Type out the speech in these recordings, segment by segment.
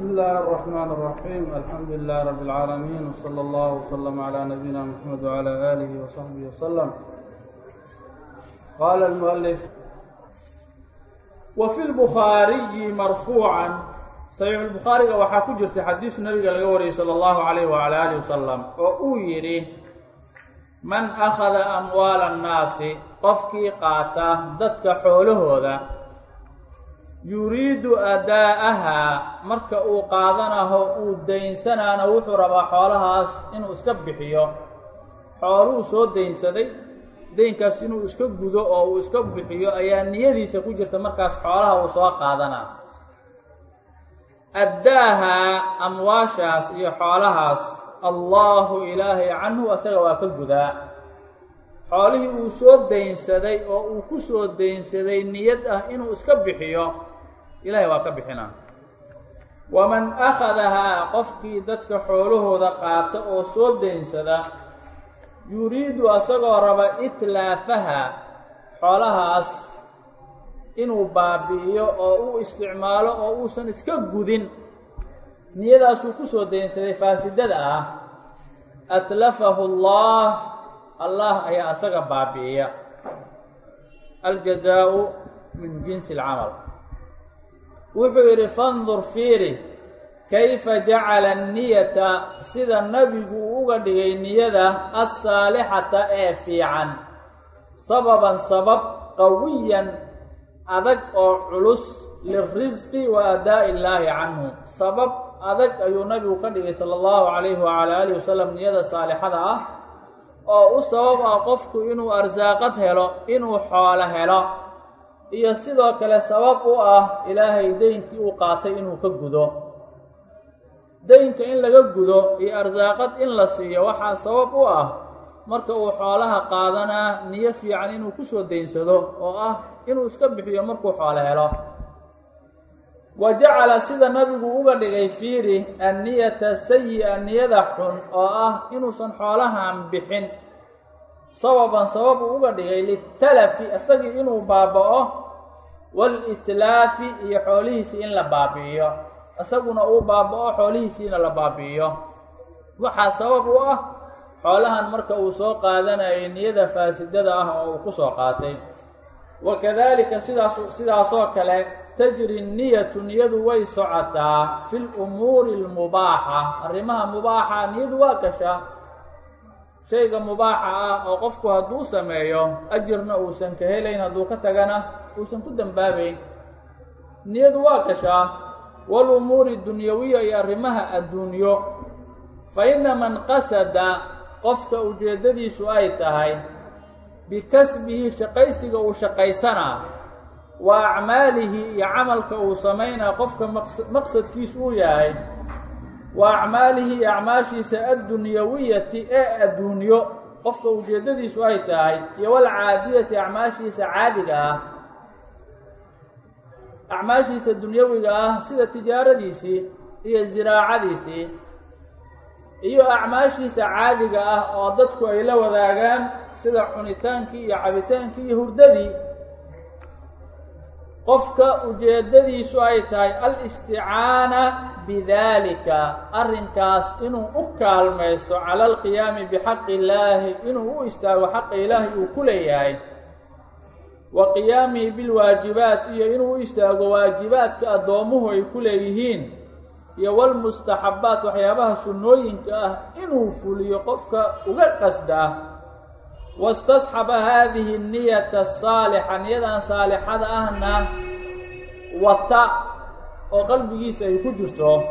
بسم الله الرحمن الرحيم الحمد لله رب العالمين وصلى الله وسلم على نبينا محمد وعلى آله وصحبه وسلم قال المؤلف وفي البخاري مرفوعا صحيح البخاariga waxaa ku jirta xadiis nabiga laga wariyey salى الlahu عalيه وعalى آله وسلم oo uu yidhi man أkhada أmwaala الnaasi qofkii qaata dadka xoolahooda yuriidu adaa'ahaa marka uu qaadanaho uu daynsanaana wuxuu rabaa xoolahaas inuu iska bixiyo. Xooluhu soo daynsaday deynkaas inuu iska gudo oo uu iska bixiyo ayaa niyadiisa ku jirta markaas xoolaha uu soo qaadanaa. Addaahaa amwaashaas iyo xoolahaas allaahu ilaahay canhu asaga waa ka gudaa. Xoolihii uu soo daynsaday oo uu ku soo daynsaday niyad ah inuu iska bixiyo ilaahay waa ka bixinaa. Waman akhadahaa qofkii dadka xoolahooda qaata oo soo daynsada yuriidu asagoo raba itlaafaha xoolahaas inuu baabi'iyo oo uu isticmaalo oo uusan iska gudin. Niyadaasuu ku soo daynsaday faasidada ah. Atlafahu allah allah ayaa asaga baabi'iya. Aljazaau min jinsi alcamal wuxuu yidhi fandur fiiri kayfa jacala niyata sida nebigu uu uga dhigay niyada assaalixata ee fiican. Sababan sabab qawiyan adag oo culus lirisqi wa adaa illaahi canhu. Sabab adag ayuu nabigu ka dhigay sala allahu calayhi wacala aalihi wasalam niyada saalixada ah oo u sabab ah qofku inuu arsaaqad helo inuu xoolo helo iyo sidoo kale sabab u ah ilaahay deynkii uu qaatay inuu ka gudo. Deynka in laga gudo iyo arsaaqad in la siiyo waxaa sabab u ah marka uu xoolaha qaadanaa niyo fiican inuu ku soo daynsado oo ah inuu iska bixiyo markuu xoolo helo. Wa jacala sida nabigu uga dhigay fiiri anniyata sayi-a niyada xun oo ah inuusan xoolahan bixin sababan sabab uga dhigay litalafi isagii inuu baaba-o walitlaafi iyo xoolihiisii in la baabi'iyo. Isaguna uu baaba-o xoolihiisiina la baabi'iyo. Waxaa sabab u ah xoolahan marka uu soo qaadanayay niyada faasidada ah oo uu ku soo qaatay. Wa kadalika sidaas sidaasoo kale tajri niyatu niyadu way socotaa fi lumuuri almubaaxa arrimaha mubaaxa niyadu waa gashaa shayga mubaaxa ah oo qofku hadduu sameeyo ajirna uusan ka helayn hadduu ka tagana uusan ku dembaabayn niyadu waa gashaa walumuuri dunyawiya iyo arrimaha adduunyo. Fa ina man qasada qofka ujeeddadiisu ay tahay bikasbihi shaqaysiga uu shaqaysanaa wa acmaalihi iyo camalka uu samaynaa qofka maqsadkiisu uu yahay wa acmaalihi iyo acmaashiisa addunyawiyati ee adduunyo qofka ujeeddadiisu ay tahay iyo walcaadiyati acmaashiisa caadiga ah. Acmaashiisa dunyawiga ah sida tijaaradiisii iyo ziraacadiisii iyo acmaashiisa caadiga ah oo dadku ay la wadaagaan sida cunitaankii iyo cabitaankii iyo hurdadii qofka ujeeddadiisu ay tahay al-isticaana bidaalika arrinkaas inuu u kaalmaysto cala alqiyaami bixaqi illaahi inuu u istaago xaqa ilaahi uu ku leeyahay. Wa qiyaamihi bilwaajibaat iyo inuu u istaago waajibaadka addoommuhu ay ku leeyihiin. Iyo walmustaxabbaat waxyaabaha sunnooyinka ah inuu fuliyo qofka uga qasdaa wastasxaba haadihi niyata asaalixa niyadan saalixada ahna wata oo qalbigiisa ay ku jirto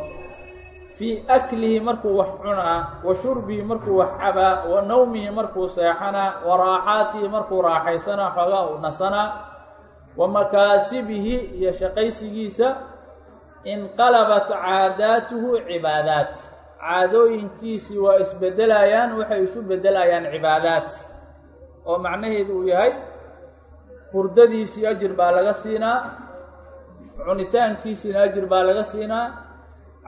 fii aklihi markuu wax cunaa wa shurbihi markuu wax cabaa wa nawmihi markuu seexanaa wa raaxaatihi markuu raaxaysanaa xoogaa u nasanaa wa makaasibihi iyo shaqaysigiisa inqalabat caadaatuhu cibaadaat caadooyinkiisii waa isbedelayaan waxay isu bedelayaan cibaadaat oo macnaheedu uu yahay hurdadiisii ajir baa laga siinaa cunitaankiisiina ajir baa laga siinaa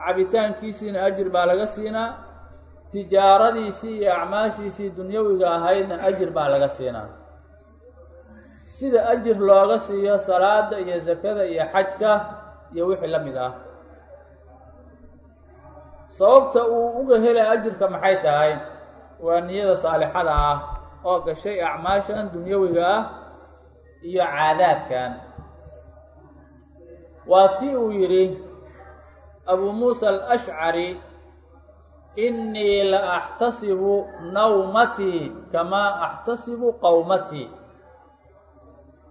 cabitaankiisiina ajir baa laga siinaa tijaaradiisii iyo acmaashiisii dunyawiga ahaydna ajir baa laga siinaa. Sida ajir looga siiyo salaada iyo sakada iyo xajka iyo wixii la mid ah. Sababta uu uga helay ajirka maxay tahay? Waa niyada saalixada ah oo gashay acmaashan dunyawiga ah iyo caadaadkan. Waa tii uu yidhi abuu muusa alashcari innii la axtasibu nawmatii kamaa axtasibu qowmatii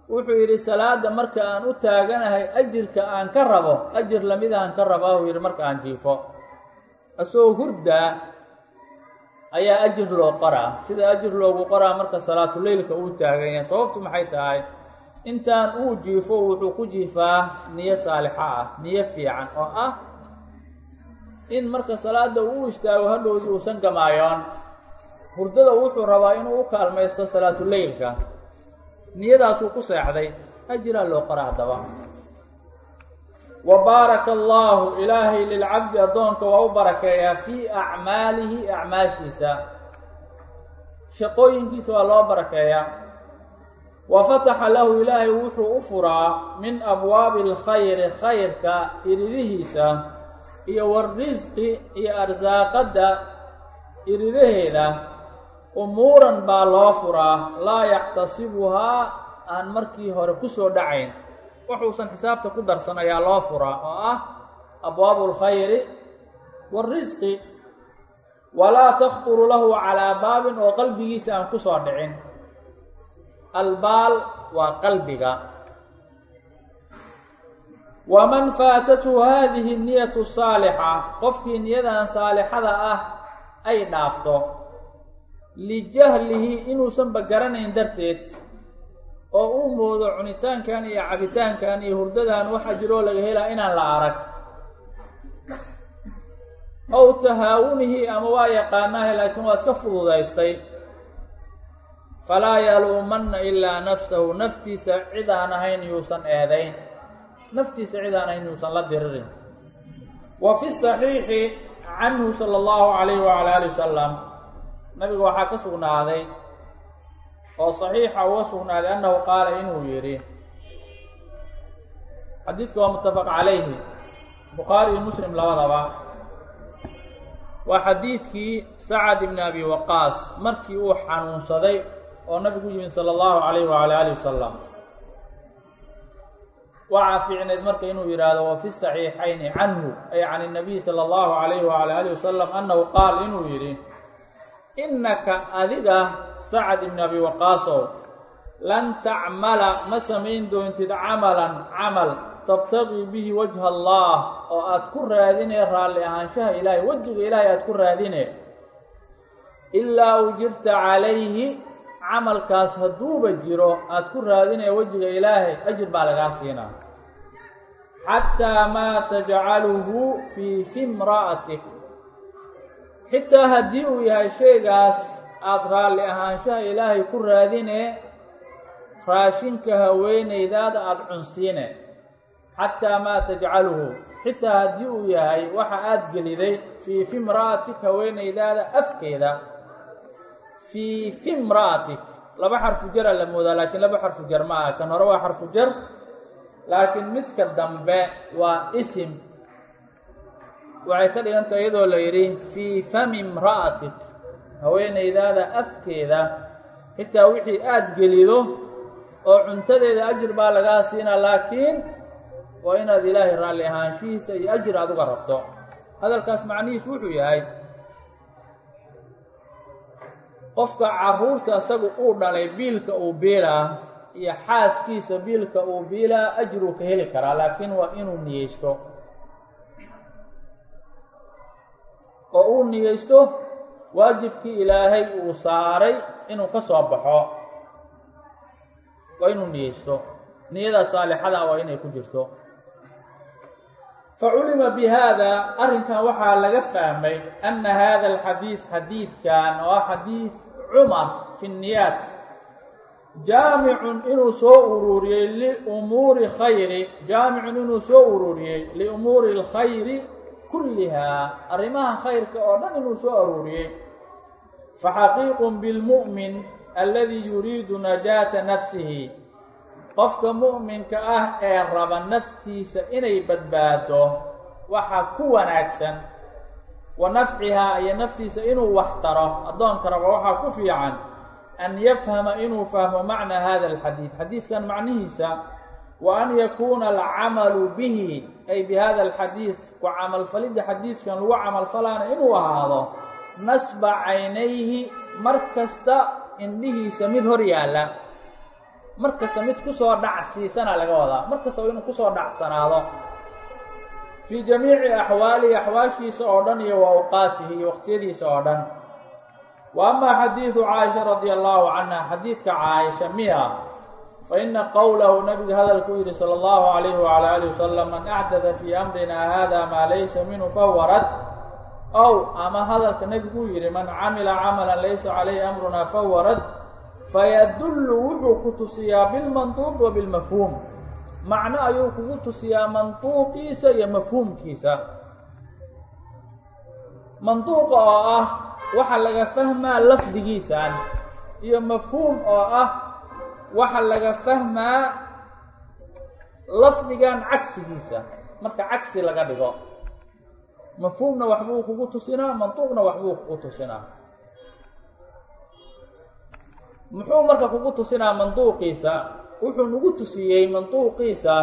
wuxuu yidhi salaadda marka aan u taaganahay ajirka aan ka rabo ajir la mid aan ka rabaa uu yidhi marka aan jiifo. Asagoo hurdaa ayaa ajir loo qoraa. Sida ajir loogu qoraa marka salaatuleylka uu taagan yahay sababtu maxay tahay? Intaan uu jiifo wuxuu ku jiifaa niyo saalixa ah niyo fiican oo ah in marka salaada uu istaago hadhowdii uusan gamaayoon. Hurdada wuxuu rabaa inuu u kaalmaysto salaatuleylka niyadaasuu ku seexday. Ajiraa loo qora haddaba wa baaraka allaahu ilaahay lilcabdi addoonka waa u barakeeyaa fii acmaalihi acmaashiisa. Shaqooyinkiisa waa loo barakeeyaa. Wa fataxa lahu ilaahay wuxuu u furaa min abwaabi alkhayri khayrka iridihiisa iyo warisqi iyo arsaaqadda iridaheeda umuuran baa loo furaa laa yaxtasibuhaa aan markii hore ku soo dhacayn wuxuusan xisaabta ku darsan ayaa loo furaa oo ah abwaabu alkhayri waarisqi walaa takhturu lahu calaa baabin oo qalbigiisa aan ku soo dhicin. Albaal waa qalbiga. Waman faatathu haadihi niyatu saalixa qofkii niyadan saalixada ah ay dhaafto lijahlihi inuusanba garanayn darteed oo uu moodo cunitaankan iyo cabitaankan iyo hurdadan waxaa jiroo laga helaa inaan la arag. Ow tahaawunihi ama waa yaqaanaahe laakiin waa iska fududaystay. Falaa yaluumanna ilaa nafsahu naftiisa cid aan ahayn yuusan eedayn. Naftiisa cid aan ahayn yuusan la diririn. Wa fi saxiixi canhu sala allahu calayhi wacala ali wasalam nabiga waxaa ka sugnaaday oo saxiixa uga sugnaaday annahu qaala inuu yidhi. Xadiidka waa muttafaq calayhi. Bukhaari iyo muslim labadaba. Waa xadiidkii sacad ibni abi waqaas markii uu xanuunsaday oo nabigu yimid sala allahu calayhi wacala alihi wasalam waxaa fiicneyd marka inuu yidhaahdo wa fi saxiixayni canhu ay can inabiy sala allahu calayhi wacala alihi wasalam annahu qaal inuu yidhi innaka adiga sacad ibni abi waqaasow lan tacmala ma samayn doontid camalan camal. Tabtaqii bihi wajha allah oo aad ku raadine raalli ahaanshaha ilaahay wejiga ilaahay aad ku raadine. Ilaa ujirta calayhi camalkaas hadduuba jiro aad ku raadinaya wejiga ilaahay ajir baa lagaa siinaa. Xataa maa tajcaluhu fii fimra'atik xitaa haddii uu yahay shaygaas aada raalli ahaanshaha ilaahay ku raadine raashinka haweenaydaada aada cunsiine. Xataa maa tajcaluhu xitaa haddii uu yahay waxa aada geliday fii fimra'atik haweenaydaada afkeeda. Fii fimra'atik. Laba xarfu jara la moodaa laakiin laba xarfu jar ma aha. Kan hore waa xarfu jar laakiin midka dambe waa isim. Waxay ka dhiganta iyadoo la yidhi fii fami imra'atik haweenaydaada afkeeda xitaa wixii aada gelido oo cuntadeeda ajir baa lagaa siinaa laakiin waa inaad ilaahay raalli ahaanshihiisa iyo ajir aad uga rabto. Hadalkaas macnihiisu wuxuu yahay qofka carruurta isagu uu dhalay biilka uu biilaa iyo xaaskiisa biilka uu biilaa ajiruu ka heli karaa laakiin waa inuu niyeysto. Oo uu niyeysto waajibkii ilaahay uu saaray inuu ka soo baxo. Waa inuu niyeysto. Niyada saalixada waa inay ku jirto. Faculima bi haada arrinkan waxaa laga fahmay anna hada alxadiid xadiidkan oo xadiid cumar fi niyaat jaamicun inuu soo ururiyey liumuuri khayri jaamicun inuu soo ururiyey liumuuri alkhayri kullihaa arrimaha khayrka oo dhan inuu soo aruuriyey faxaqiiqun bilmu'min alladii yuriidu najaata nafsihi qofka mu'minka ah ee raba naftiisa inay badbaado waxaa ku wanaagsan wa nafcihaa iyo naftiisa inuu wax taro addoonka raba waxaa ku fiican an yafhama inuu fahmo macna hada alxadiid xadiiskan macnihiisa wa an yakuuna alcamalu bihi ay bi hada alxadiid ku camalfalidda xadiiskan lagu camalfalaana inuu ahaado nasba caynayhi mar kasta indhihiisa mid hor yaalla. Mar kasta mid ku soo dhacsiisana laga wadaa. Mar kasta inuu ku soo dhacsanaado. Fii jamiici axwaalihi axwaashiisa oo dhan iyo wa awqaatihi iyo waqtiyadiisa oo dhan. Wa amaa xadiidu caaisha radia allahu canha xadiidka caaisha miya. Fa ina qowlahu nabiga hadalku yidhi sala allahu calayhi wacala alihi wasalam man axdada fii amrina hada maa laysa minhu fahuwa rad ow ama hadalka nebiguu yidhi man camila camalan laysa calayhi amruna fahuwa rad fayadullu wuxuu ku tusiyaa bilmanduuq wa bilmafhuum. Macno ayuu kugu tusiyaa manduuqiisa iyo mafhuumkiisa. Manduuqa oo ah waxa laga fahmaa lafdigiisan iyo mafhuum oo ah waxa laga fahmaa lafdigan cagsigiisa. Marka cagsi laga dhigo mafhuumna waxbuu kugu tusinaa manduuqna waxbuu kugu tusinaa. Muxuu marka kugu tusinaa manduuqiisa wuxuu nagu tusiyey manduuqiisa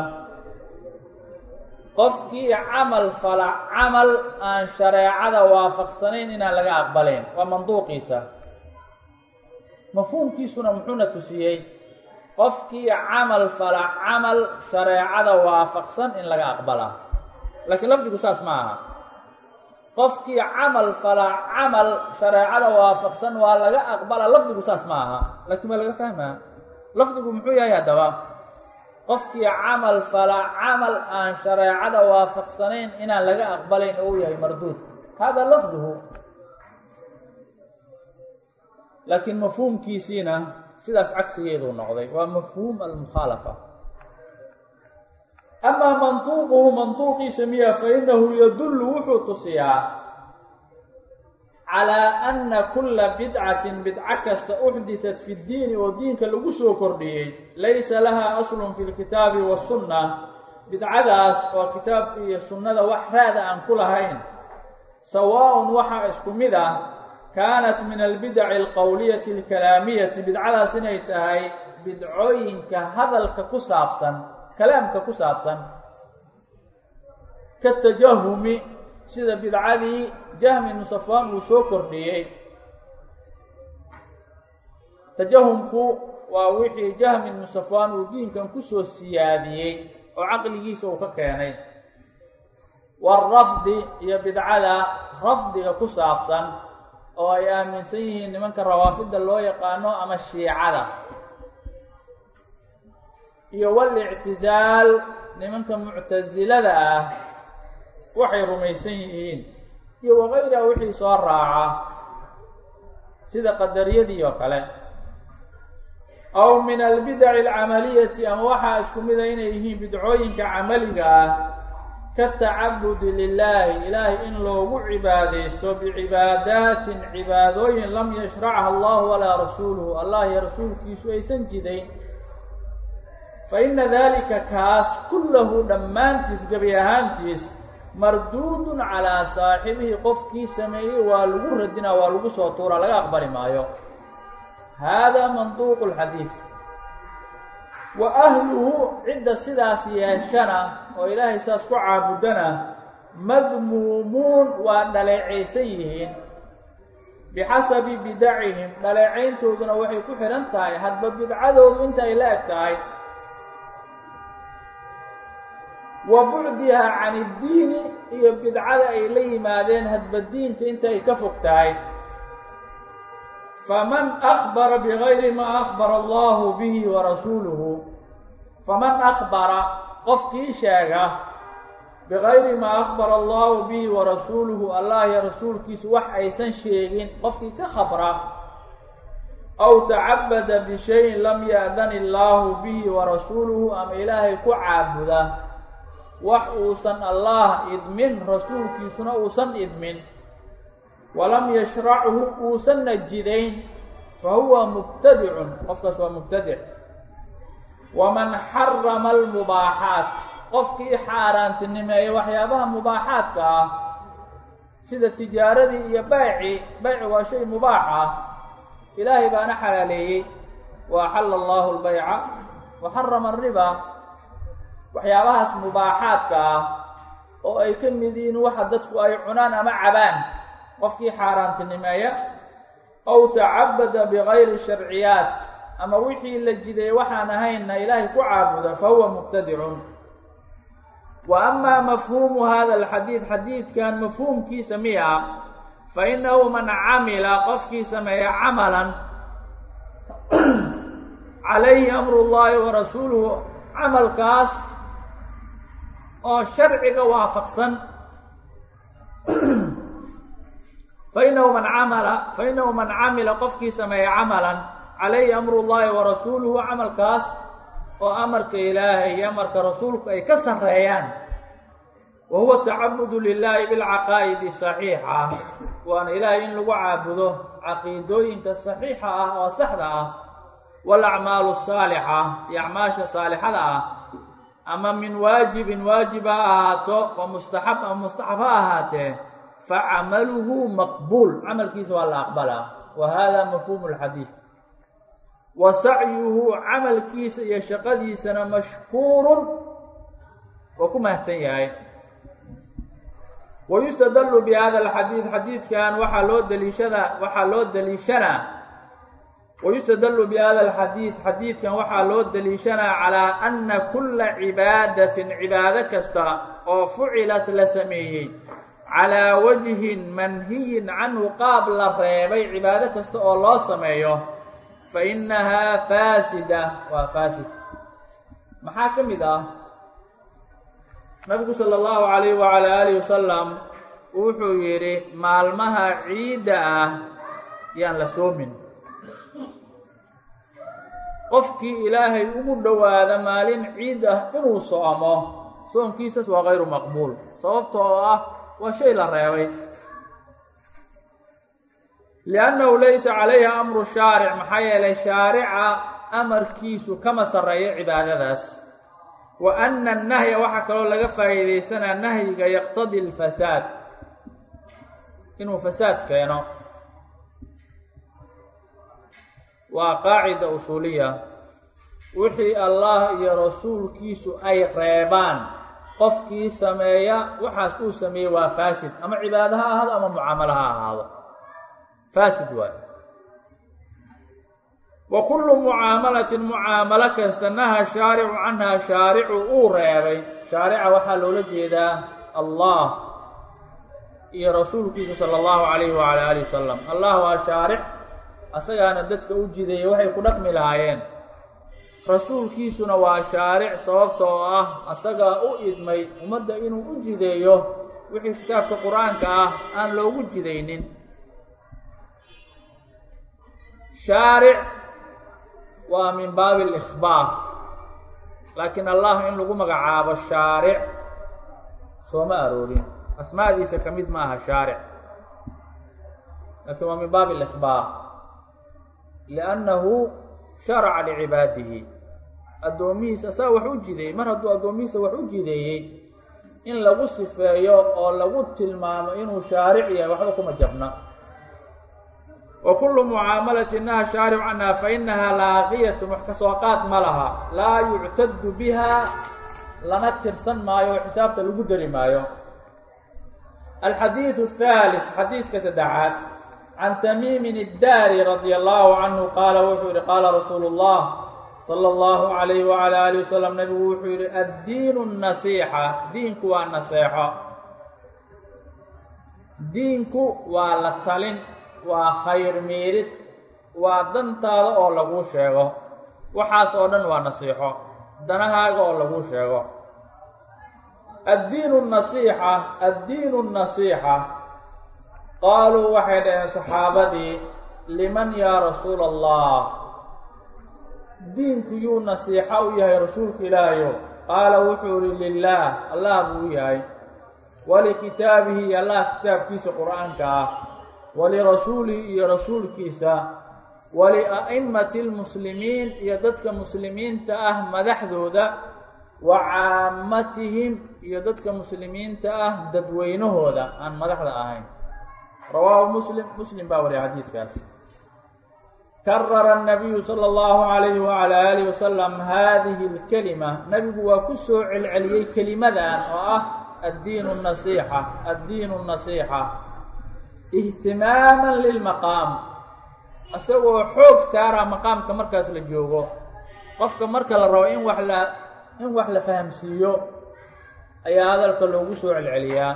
qofkii camal fala camal aan shareecada waafaqsanayn inaan laga aqbalayn. Waa manduuqiisa mafhuumkiisuna muxuuna tusiyey qofkii camal fala camal shareecada waafaqsan in laga aqbalaa laakiin lafdigu saas ma aha qofkii camal fala camal shareecada waafaqsan waa laga aqbalaa lafdigu saas ma aha laakiin waa laga fahmaa. Lafdigu muxuu yahay haddaba? Qofkii camal fala camal aan shareecada waafaqsanayn inaan laga aqbalayn oo u yahay marduud. Hada lafduhu. Laakiin mafhuumkiisiina sidaas cagsigeeduu noqday. Waa mafhuum almukhaalafa amaa mantuuquhu mantuuqiisa miya fa inahu yadullu wuxuu tusiyaa calaa anna kulla bidcatin bidco kasta uxditat fi ddiini oo diinka lagu soo kordhiyey laysa laha aslun fi lkitaabi wasunna bidcadaas oo kitaabka iyo sunnada wax raada aan ku lahayn. Sawaaءun waxaa isku mid ah kaanat min albidaci alqowliyati alkalaamiyati bidcadaas inay tahay bidcooyinka hadalka ku saabsan kalaamka ku saabsan katajahumi sida bidcadii jahmi ibnu safaan uu soo kordhiyey. Tajahumku waa wixii jahmi ibnu safaan uu diinkan ku soo siyaadiyey oo caqligiisa uu ka keenay. Waarafdi iyo bidcada rafdiga ku saabsan oo ay aaminsan yihiin nimanka rawaafidda loo yaqaano ama shiicada iyo walictizaal nimanka muctasilada ah waxay rumaysan yihiin. Iyo wakayraha wixii soo raaca sida qadariyadii oo kale. Aw min albidaci alcamaliyati ama waxaa isku mida inay yihiin bidcooyinka camaliga ah katacabudi lilaahi ilaahay in loogu cibaadaysto bicibaadaatin cibaadooyin lam yashracha allahu walaa rasuuluhu allah iyo rasuulkiisu aysan jidayn fa ina dalika kaas kullahu dhammaantiis gebi ahaantiis marduudun calaa saaxibihi qofkii sameeyey waa lagu radinaa waa lagu soo tuuraa laga aqbali maayo hada manduuqu lxadiid wa ahluhu cidda sidaas yeeshana oo ilaahay saas ku caabudana madmuumuun waa dhaleecaysan yihiin bixasabi bidacihim dhaleecayntooduna waxay ku xidhan tahay hadba bidcadoodu inta ay la eg tahay wa bucdihaa can iddiini iyo bidcada ay la yimaadeen hadba diinka inta ay ka fog tahay faman akbara bigayri maa akbara allahu bihi wa rasuuluhu faman akbara qofkii sheega bigayri maa akbara allahu bihi wa rasuuluhu allah iyo rasuulkiisu wax aysan sheegin qofkii ka khabra aw tacabada bishayin lam ya'dan illaahu bihi wa rasuuluhu ama ilaahay ku caabuda wax uusan allah idmin rasuulkiisuna uusan idmin. Walam yashrachu uusanna jidayn. Fa huwa mubtadicun qofkaas waa mubtadic waman xarama almubaaxaat qofkii xaaraantinimeeya waxyaabaha mubaaxaadka ah sida tijaaradii iyo bayci bayci waa shay mubaax ah ilaahay baana xalaaleeyey. Wa axalla allahu albayca wa xarama ariba waxyaabahaas mubaaxaadka ah oo ay ka mid yihiin waxa dadku ay cunaan ama cabaan. Qofkii xaaraantinimeeya ow tacabada bigayri sharciyaat ama wixii la jiday waxaan ahaynna ilaahay ku caabuda fa huwa mubtadicun wa amaa mafhuumu hada alxadiid xadiidkan mafhuumkiisa miya fa inahu man camila qofkii sameeya camalan calayhi amru llahi wa rasuuluhu camalkaas oo sharciga waafaqsan. Fainahu man camala fainahu man camila qofkii sameeya camalan calayhi amru llahi wa rasuuluhu camalkaas oo amarka ilaahay iyo amarka rasuulku ay ka sarreeyaan wa huwa tacabudu lilahi bilcaqaa'idi saxiixa waana ilaahay in lagu caabudo caqiidooyinka saxiixa ah oo saxda ah walacmaalu saalixa iyo acmaasha saalixada ah ama min waajibin waajib ha ahaato wa mustaxab ama mustaxab ha ahaatee facamaluhu maqbuul. Camalkiisa waa la aqbalaa wa hada mafhuumu lxadiid wa sacyuhu camalkiisa iyo shaqadiisana mashkuurun. Waa ku mahadsan yahay. Wa yustadallu bi hada alxadiid xadiidkan waxaa loo daliishada waxaa loo daliishanaa wayustadallu bi hada alxadiid xadiidkan waxaa loo daliishanaa calaa anna kulla cibaadatin cibaado kasta oo fucilat la sameeyey calaa wajhin manhiyin canhu qaab la reebay cibaado kasta oo loo sameeyo fa innahaa faasida waa faasid maxaa ka mid ah nabigu sala allahu calayh wacala aalihi wasalam wuxuu yidhi maalmaha ciidda ah yaan la soomin qofkii ilaahay ugu dhowaada maalin ciid ah inuu soomo soonkiisas waa kayru maqbuul. Sababta oo ah waa shay la reebay. Liannahu laysa calayha amru shaaric maxaa yeelay shaarica amarkiisu kama sarreeyo cibaadadaas. Wa anna annahya waxaa kaloo laga faa'iidaysanaa nahyiga yaqtadi alfasaad inuu fasaad keeno waa qaacida usuuliya. Wixii allah iyo rasuulkiisu ay reebaan qofkii sameeya waxaas uu sameeyey waa faasid. Ama cibaado ha ahaado ama mucaamalo ha ahaado. Faasid waay. Wa kullu mucaamalatin mucaamalo kasta naha shaaricu canhaa shaaricu uu reebay. Shaarica waxaa loola jeedaa allah iyo rasuulkiisa sala allahu calayhi wacala alihi wasalam allah waa shaaric asagaana dadka u jideeyey waxay ku dhaqmi lahaayeen. Rasuulkiisuna waa shaaric sababta oo ah asagaa u idmay ummadda inuu u jideeyo wixii kitaabka qur'aanka ah aan loogu jidaynin. Shaaric waa min baabi alikhbaar laakiin allah in lagu magacaabo shaaric sooma aroorin. Asmaadiisa ka mid maaha shaaric. Laakiin waa min baabi alikhbaar liannahu sharaca licibaadihi addoomihiisa asaga wax u jideeyey mar hadduu addoomihiisa wax u jideeyey in lagu sifeeyo oo lagu tilmaamo inuu shaaric yahay waxba kuma jabna wa kullu mucaamalatin naha shaaricu canha fa inahaa laaqiyatun wax ka soo qaad ma laha laa yuctadu biha lana tirsan maayo oo xisaabta lagu dari maayo alxadiidu athaalith xadiiska saddexaad can tamiimin iddaari radia allahu canhu qaala wuxuu yihi qaala rasuulu اllah sala allahu calayhi wacala alihi wasalam nabigu wuxuu yihi addiinu nasiixa diinku waa naseexo diinku waa la talin waa khayr miirid waa dantaada oo laguu sheego waxaas oo dhan waa nasiixo danahaaga oo laguu sheego addiinu nasiixa addiinu nasiixa qaaluu waxay dhaheen saxaabadii liman yaa rasuula allah diinku yuu nasiixa u yahay rasuulka ilaahayo qaala wuxuu ihi lilaah allah buu yahay. Walikitaabihi iyo allah kitaabkiisa qur'aanka ah. Walirasuulihi iyo rasuulkiisa. Walia'immati lmuslimiin iyo dadka muslimiinta ah madaxdooda. Wa caammatihim iyo dadka muslimiinta ah dadweynahooda. Aan madaxda ahayn rawaahu muslim muslim baa wariya xadiiskaas karara الnabiyu salى اllahu عalayhi wعalى alih wasalam hadihi اlkelima nabigu waa ku soo celceliyey kelimadan oo ah addiin الnasixa addiin الnasixa ihtimaama lilmaqaam isagoo xoog saara maqaamka markaas la joogo qofka marka la rabo in wax la in wax la fahamsiiyo ayaa hadalka loogu soo celceliyaa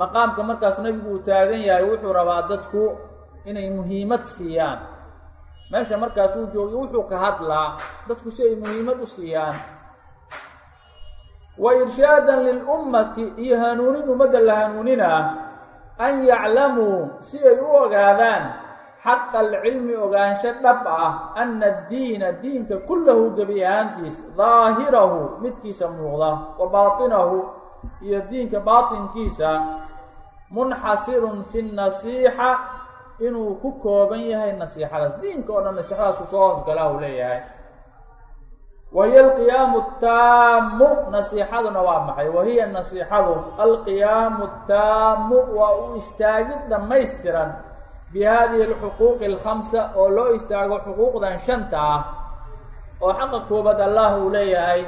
maqaamka markaas nebigu uu taagan yahay wuxuu rabaa dadku inay muhiimad siiyaan. Meesha markaas uu joogiy wuxuu ka hadlaa dadku si ay muhiimad u siiyaan. Wa irshaadan lilummati iyo hanuunin ummadda la hanuuninaa an yaclamuu si ay u ogaadaan xaqa alcilmi ogaansho dhab ah ana addiina diinka kullahu gebi ahaantiis daahirahu midkiisa muuqda wa baatinahu iyo diinka baatinkiisa munxasirun fi nasiixa inuu ku kooban yahay nasiixadaas. Diinka oo dhan nasiixadaas uu soo hoosgalaa uu leeyahay. Wa hiya alqiyaamu taamu nasiixaduna waa maxay? Wa hiya nasiixadu alqiyaamu taamu waa u istaagid dhammaystiran bi hadihi alxuquuqi alkhamsa oo loo istaago xuquuqdan shanta ah. Oo xaqa koobaad allah uu leeyahay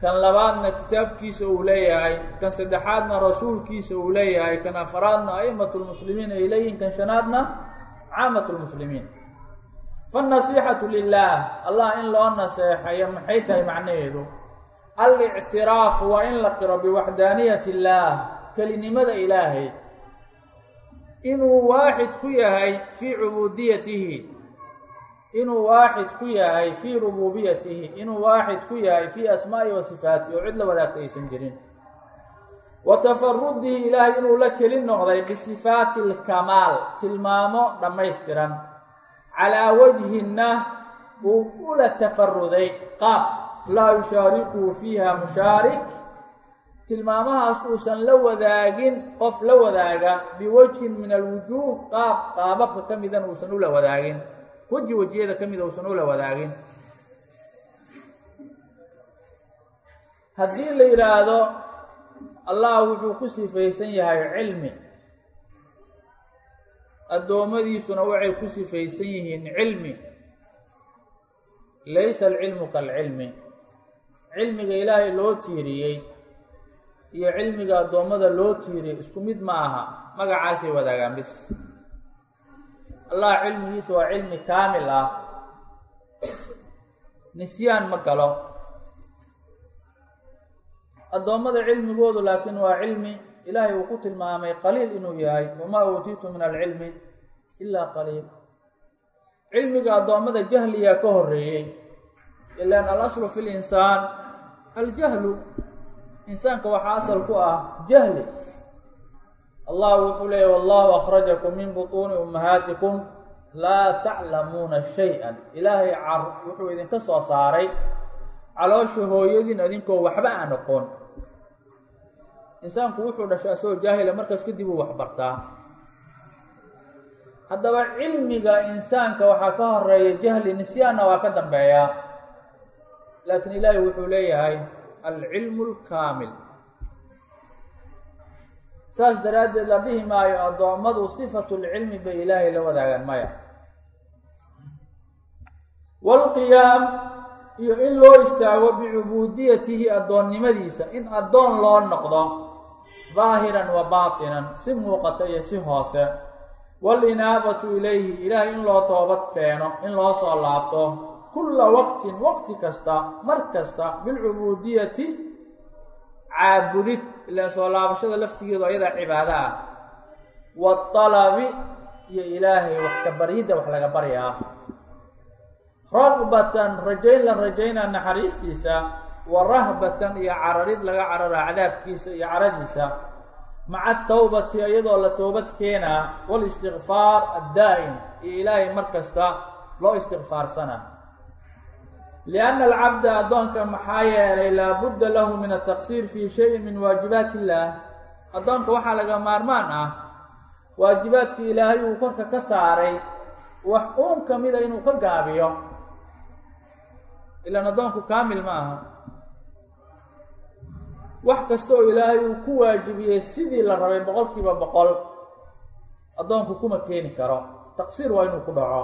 kan labaadna kitaabkiisa uu leeyahay kan saddexaadna rasuulkiisa uu leeyahay kan afaraadna a'imatu lmuslimiin ay leeyihiin kan shanaadna caamatu lmuslimiin faannasiixatu lilah allah in loo naseexayo maxay tahay macnaheedu? Alictiraafu waa in la qiro biwaxdaaniyati illaah kelinimada ilaahay. Inuu waaxid ku yahay fii cubuudiyatihi inuu waaxid ku yahay fii rubuubiyatihi inuu waaxid ku yahay fii asmaa'i wa sifaatihi oo cid la wadaagta aysan jirin. Wa tafarudihi ilaahay inuu la keli noqday bisifaati alkamaal tilmaamo dhammaystiran. Calaa wajhinna uu ula tafaruday qaab laa yushaarikuhu fiiha mushaarik. Tilmaamahaas uusan la wadaagin qof la wadaaga biwajhin min alwujuuh qaab qaababka ka midana uusan ula wadaagin weji wejiyada ka mida uusan ula wadaagin. Haddii la yidhaahdo allah wuxuu ku sifaysan yahay cilmi. Addoommadiisuna waxay ku sifaysan yihiin cilmi. Laysa alcilmu kalcilmi. Cilmiga ilaahay loo tiiriyey iyo cilmiga addoommada loo tiiriyey isku mid ma aha. Magacaasay wadaagaan bis allah cilmigiisa waa cilmi kaamil ah. Nisyaan ma galo. Addoommada cilmigoodu laakiin waa cilmi. Ilaahay uu ku tilmaamay qaliil inuu yahay. Wamaa uutiitu min alcilmi ilaa qaliil. Cilmiga addoommada jahliyaa ka horeeyey ilaan alaslu fi linsaan aljahlu insaanka waxaa asal ku ah jahli allah wuxuu leeyay wallahu akhrajakum min butuuni ummahaatikum laa taclamuuna shay-an. Ilaahay car wuxuu idinka soo saaray caloosha hooyadiin idinkoo waxba aan aqoon. Insaanku wuxuu dhashay asagoo jaahila markaas kadib uu waxbartaa. Haddaba cilmiga insaanka waxaa ka horreeya jahli nisyaanna waa ka dambeeyaa laakiin ilaahay wuxuu leeyahay alcilmu alkaamil saas daraaddeed la dhihi maayo addoommadu sifatu lcilmi bay ilaahay la wadaagaan maya. Waalqiyaam iyo in loo istaago bicubuudiyatihi addoonnimadiisa in addoon loo noqdo daahiran wa baatinan si muuqata iyo si hoose. Waalinaabatu ilayhi ilaahay in loo toobad keeno in loo soo laabto kulla waqtin waqti kasta mar kasta bilcubuudiyati caabudid ilaan soo laabashada laftigeedu ayadaa cibaado ah. Waalabi iyo ilaahay wax ka baryidda wax laga baryaa ragbatan rajayn la rajaynaa naxariistiisa wa rahbatan iyo cararid laga cararaa cadaabkiisa iyo caradiisa. Maca atawbati iyadoo la toobad keenaa walistikfaar addaa'im iyo ilaahay mar kasta loo istikfaarsana lianna alcabda addoonka maxaa yeelay laabudda lahu min altaqsiir fii shayin min waajibaati illaah addoonka waxaa laga maarmaan ah waajibaadka ilaahay uu korka ka saaray wax uun ka mida inuu ka gaabiyo ilaan addoonku kaamil ma aha wax kasta oo ilaahay uu ku waajibiyey sidii la rabay boqol kiiba boqol addoonku kuma keeni karo taqsiir waa inuu ku dhaco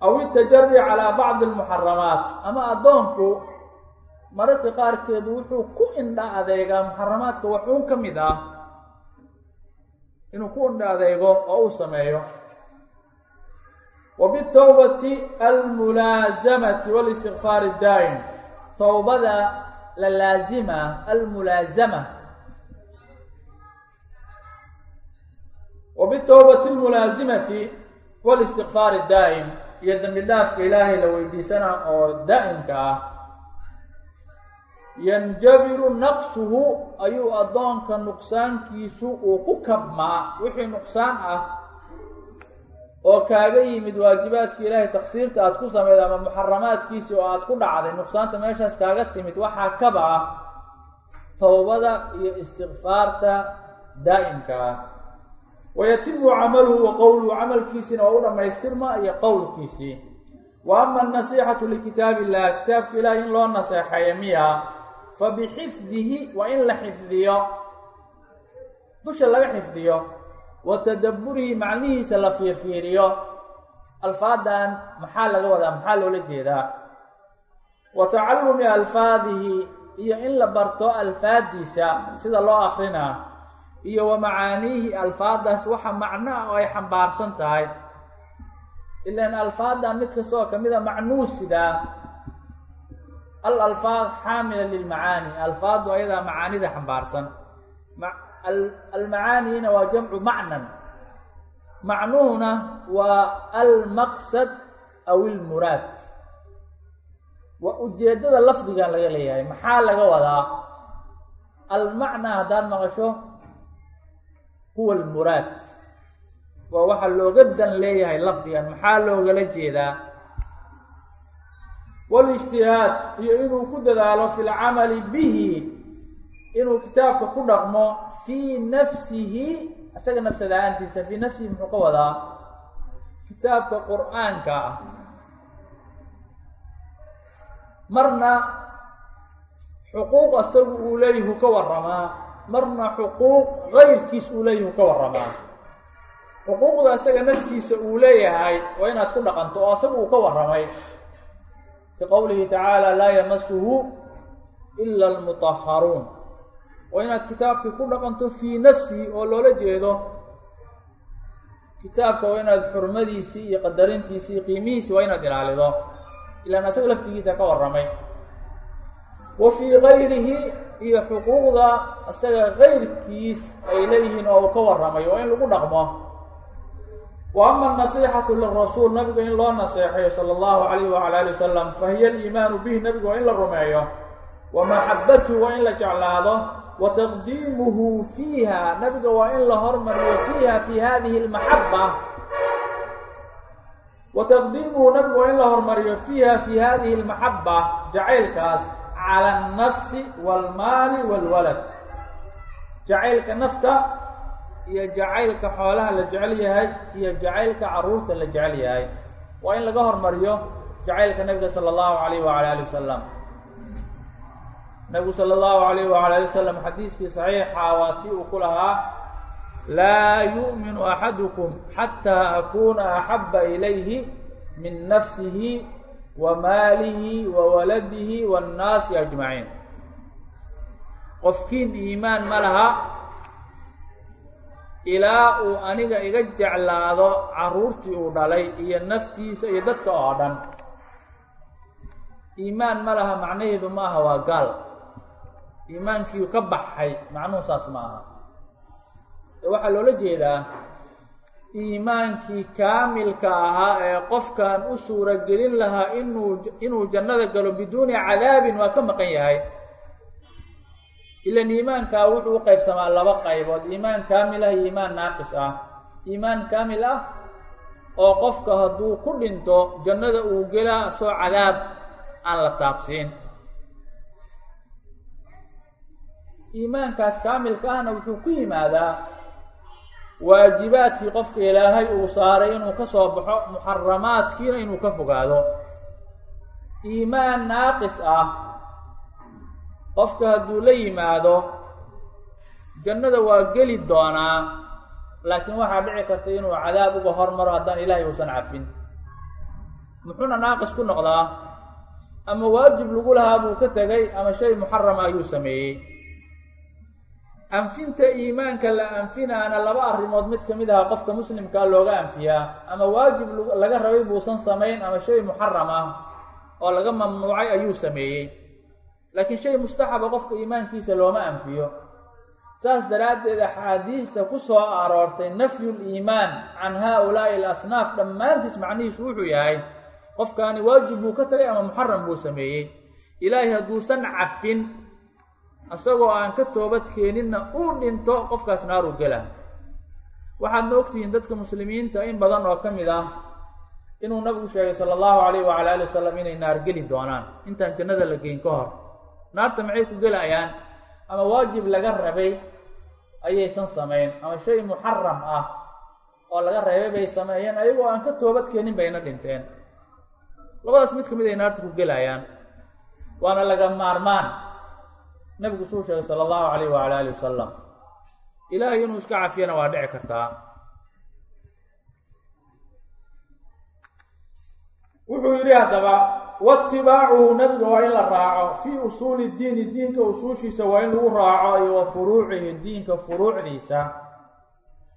aw itajari calaa bacdi almuxaramaat ama addoonku mararka qaarkeedu wuxuu ku indha adeegaa muxaramaadka waxuun ka mid ah inuu ku indha adeego oo uu sameeyo wa bitawbati almulaasamati walistikfaar daa'im towbada la laazima almulaazama wa bitawbati almulaasimati walistikfaar daa'im iyo dembi dhaafka ilaahay la weydiisana oo daa'imka ah yanjabiru naqsuhu ayuu addoonka nuqsaankiisu uu ku kabmaa wixii nuqsaan ah oo kaaga yimid waajibaadka ilaahay taqsiirta aad ku sameyd ama muxaramaadkiisi oo aad ku dhacday nuqsaanta meeshaas kaaga timid waxaa kaba ah towbada iyo istikfaarta daa'imka ah wayatimu camaluhu wa qowluhu camalkiisina waa u dhammaystirma iyo qowlkiisii wa ama anasiixatu likitaab illah kitaabka ilahay in loo naseexeeyo miya fa bixifdihi waa in la xifdiyo dusha laga xifdiyo wa tadabburihi macnihiisa la fiirfiiriyo alfaadan maxaa laga wadaa maxaa loola jeedaa wa tacallumi alfaadihi iyo in la barto alfaadiisa sida loo akrinaa iyo wa macaaniihi alfaadaas waxa macno ah oo ay xambaarsan tahay. Ilaan alfaadan mid kasta oo ka mid a macnuusidaa al xaamila lilmacaani alfaadu ayadaa macaanida xambaarsan. Almacaanina waa jamcu macnan. Macnuhuna waa almaqsad aw ilmuraad waa ujeeddada lafdigan laga leeyahay maxaa laga wadaa? Almacnaa haddaad maqasho huwa almuraad. Waa waxa looga dan leeyahay lafdigan maxaa loogala jeedaa? Walijtihaad iyo inuu ku dadaalo fi lcamali bihi inuu kitaabka ku dhaqmo fii nafsihi isaga nafsada-aantiisa fii nafsihi muxuu ka wadaa? Kitaabka qur'aanka ah. Marna xuquuq isagu uu leeyahu ka warramaa marna xuquuq gayrkiis uu leeyahu ka warramaa. Xuquuqda isaga naftiisa uu leeyahay waa inaad ku dhaqanto oo isagu uu ka warramay. Ka qowlihi tacaala laa yamasuhu ila almutahharuun. Waa inaad kitaabkii ku dhaqanto fii nafsihi oo loola jeedo. Kitaabka waa inaad xurmadiisii iyo qadarintiisii iyo qiimihiisi waa inaad ilaalido. Ilaan asaga laftigiisa ka warramay wa fii gayrihi iyo xuquuqda isaga gayrkiis ay leeyihiin oo uu ka warramay waa in lagu dhaqmo. Wa ama anasiixatu lirasuul nabiga in loo naseexayo sala allahu calayh wacala ali wasalam fa hiya aliimaanu bihi nabiga waa in la rumeeyo. Wa maxabatuhu waa in la jeclaado. Wa taqdiimuhu fiiha nabiga waa in la hormariyo fiiha fi hadihi almaxaba wa taqdiimuhu nabigu waa in la hormariyo fiiha fi hadihi almaxaba jacaylkaas cala alnafsi waalmaali waalwalad jacaylka nafta iyo jacaylka xoolaha la jecel yahay iyo jacaylka carruurta la jecel yahay waa in laga hormariyo jacaylka nabiga sala allahu calayh wacala ali wasalam nabigu sala allahu alayh wala ali wasalam xadiiskii saxiixa waa tii uu ku lahaa laa yu'minu axadukum xataa akuna axaba ilayhi min nafsihi wa maalihi wa waladihi waannaasi ajmaciin. Qofkiin iimaan ma laha ilaa uu aniga iga jeclaado caruurtii uu dhalay iyo naftiisa iyo dadka oo dhan. Iimaan ma laha macnaheedu ma aha waa gaal. Iimaankiiu ka baxay macnuhu saas ma aha. Waxaa loola jeedaa iimaankii kaamilka ahaa ee qofkan u suuragelin lahaa inuu inuu jannada galo biduuni cadaabin waa ka maqan yahay. Ilan iimaankaa wuxuu u qaybsamaa laba qaybood. Iimaan kaamil ah iyo iimaan naaqis ah. Iimaan kaamil ah oo qofka hadduu ku dhinto jannada uu gelaa soo cadaab aan la taabsiin. Iimaankaas kaamilka ahna wuxuu ku yimaadaa waajibaadkii qofka ilaahay uu saaray inuu ka soo baxo muxaramaadkiina inuu ka fogaado. Iimaan naaqis ah. Qofka hadduu la yimaado jannada waa geli doonaa laakiin waxaa dhici karta inuu cadaab uga hormaro haddaan ilaahay uusan cafin muxuuna naaqis ku noqdaa? Ama waajib lagu lahaa buu ka tegay ama shay muxarama ayuu sameeyey anfinta iimaanka la anfinaana laba arrimood mid ka mid aha qofka muslimkaa looga anfiyaa ama waajib laga rabay buusan samayn ama shay muxaram ah oo laga mamnuucay ayuu sameeyey. Laakiin shay mustaxaba qofka iimaankiisa looma anfiyo. Saas daraaddeed axaadiista ku soo aroortay nafyu liimaan can haa-ulaa'i alasnaaf dhammaantiis macnihiisu wuxuu yahay qofkaani waajib buu ka tagay ama muxaram buu sameeyey. Ilaahay hadduusan cafin isagoo aan ka toobad keeninna uu dhinto qofkaas naaruu gela. Waxaadna ogtihiin dadka muslimiinta in badan oo ka mid ah inuu nabigu sheegay sala allahu calayh wacala ali wasalam inay naar geli doonaan. Intaan jannada la geyn ka hor. Naarta maxay ku gelayaan? Ama waajib laga rabay ayaysan samayn ama shay muxaram ah oo laga reebay bay sameeyeen? Ayagoo aan ka toobad keenin bayna dhinteen. Labadaas mid ka mid ay naarta ku gelayaan. Waana laga maarmaan nabigu suu sheegay sala allahu calayh wacala ali wasalam ilaahay inuu iska cafiyana waa dhici kartaa. Wuxuu yidhi haddaba waitibaacuhu nabiga waa in la raaco fii usuuli diini diinka usuushiisa waa in lagu raaco iyo wa furuucihi diinka furuucdiisa.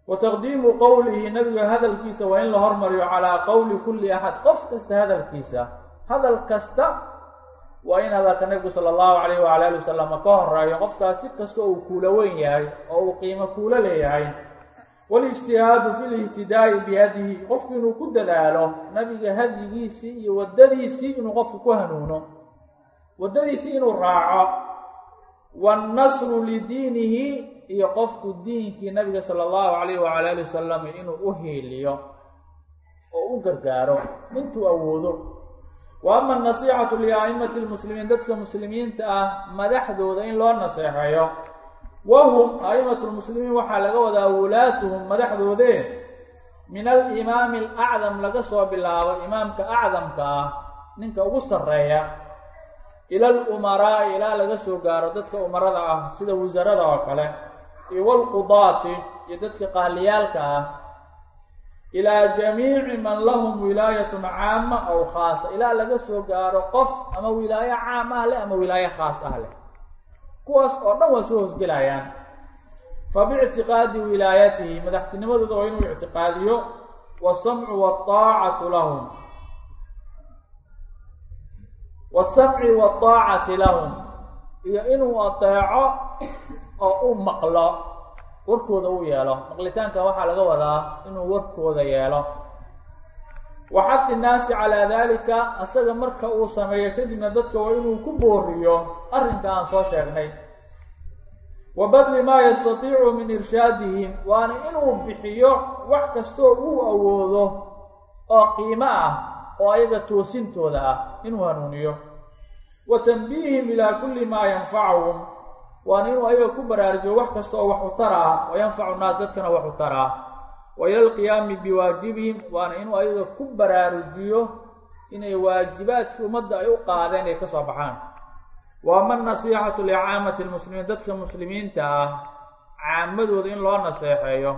Wa taqdiimu qowlihi nabiga hadalkiisa waa in la hormariyo calaa qowli kulli axad qof kasta hadalkiisa hadal kasta waa in hadalka nabigu sala allahu calayh wacala ali wasalam ka horeeyo qofkaas si kasta uu kuula weyn yahay oo uu qiimo kuula leeyahay. Walijtihaadu fi lihtidaa'i bihadihi qofku inuu ku dadaalo nabiga hadyigiisii iyo waddadiisii inuu qofku ku hanuuno. Waddadiisii inuu raaco waannasru lidiinihi iyo qofku diinkii nabiga sala allahu calayh wacala ali wasalam inuu u hiiliyo oo u gargaaro intuu awoodo wa ama anasiixatu lia'immati lmuslimiin dadka muslimiinta ah madaxdooda in loo naseexeeyo. Wahum a'imatu lmuslimiin waxaa laga wadaa wulaatuhum madaxdoodee min alimaami alacdam laga soo bilaabo imaamka acdamka ah ninka ugu sarreeya. Ila alumaraa'i ilaa laga soo gaaro dadka umarada ah sida wasarada oo kale. Iyo walqudaati iyo dadka qahliyaalka ah ilaa jamiici man lahum wilaayatun caama aw khaasa ilaa laga soo gaaro qof ama wilaayo caam ah leh ama wilaayo khaas ah leh. Kuwaas oo dhan waa soo hoosgelayaan fa biictiqaadi wilaayatihi madaxtinimadooda waa inuu ictiqaadiyo wasamcu waaacatu lahum. Wasamci waaacati lahum. Iyo inuu ateeco oo u maqlo warkooda u yeelo. Maqlitaanka waxaa laga wadaa inuu warkooda yeelo. Wa xadi nnaasi calaa dalika asaga marka uu sameeyo kadibna dadka waa inuu ku booriyo arrinka aan soo sheegnay. Wa badli maa yastatiicu min irshaadihim waana inuu bixiyo wax kastoo uu awoodo oo qiimo ah oo ayaga toosintooda ah inuu hanuuniyo. Wa tanbiihim ilaa kulli maa yanfacahum waana inuu ayaga ku baraarujiyo wax kasta oo wax u taraa wa yanfacu naas dadkana wax u taraa wa ila alqiyaami biwaajibihim waana inuu ayaga ku baraarujiyo inay waajibaadkii ummadda ay u qaadeen ay ka soo baxaan. Wa ama anasiixatu licaamati lmuslimiin dadka muslimiinta ah caamadooda in loo naseexeeyo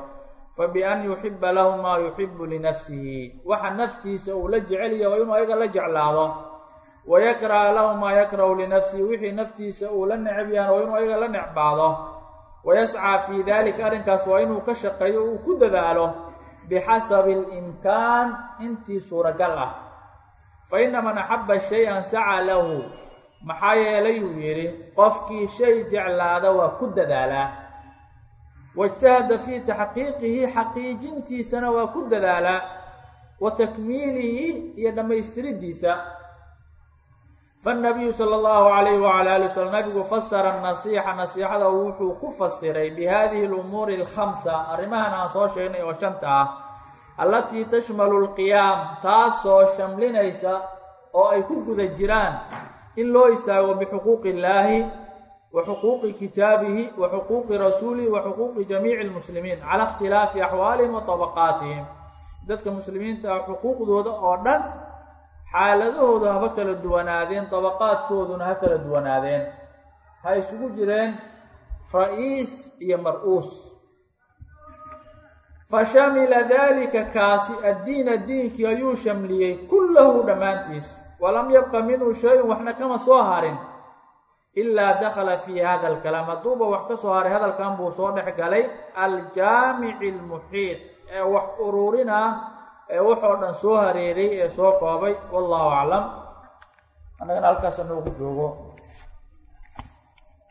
fa bian yuxiba lahu maa yuxibu linafsihi waxa naftiisa uu la jecel yahay waa inuu ayaga la jeclaado wa yakraha lahu maa yakrahu linafsihi wixii naftiisa uu la necab yahan waa inuu ayaga la necbaado wa yascaa fii dalika arrinkaas waa inuu ka shaqeeyo uu ku dadaalo bixasabi alimkaan intii suuragal ah fa ina man axaba shay-an sacaa lahu maxaa yeelay uu yidhi qofkii shay jeclaada waa ku dadaalaa waijtahada fii taxqiiqihi xaqiijintiisana waa ku dadaalaa wa takmiilihi iyo dhammaystiriddiisa faannabiyu sala allahu calayhi wacala ali wasalam nabigu fasara nasiixa nasiixada wuxuu ku fasiray bi hadihi lumuuri alkhamsa arrimahan aan soo sheegnay oo shanta ah allatii tashmalu alqiyaam taasoo shamlinaysa oo ay ku guda jiraan in loo istaago bixuquuqi illaahi wa xuquuqi kitaabihi wa xuquuqi rasuulihi wa xuquuqi jamiici lmuslimiin cala ikhtilaafi axwaalihim wa tabaqaatihim dadka muslimiinta ah xuquuqdooda oo dhan xaaladahoodu haba kala duwanaadeen dabaqaadkooduna ha kala duwanaadeen. Ha isugu jireen ra'iis iyo mar-uus. Fa shamila daalika kaasi addiina diinkii ayuu shamliyey kullahu dhammaantiis. Walam yabqa minhu shay-un waxna kama soo harin ilaa dakhala fii hada alkalaam hadduuba wax ka soo haray hadalkan buu soo dhex galay. Aljaamici almuxiid ee wax ururin ah ee waxoo dhan soo hareeray ee soo koobay wallahu aclam annagana halkaasa noogu joogo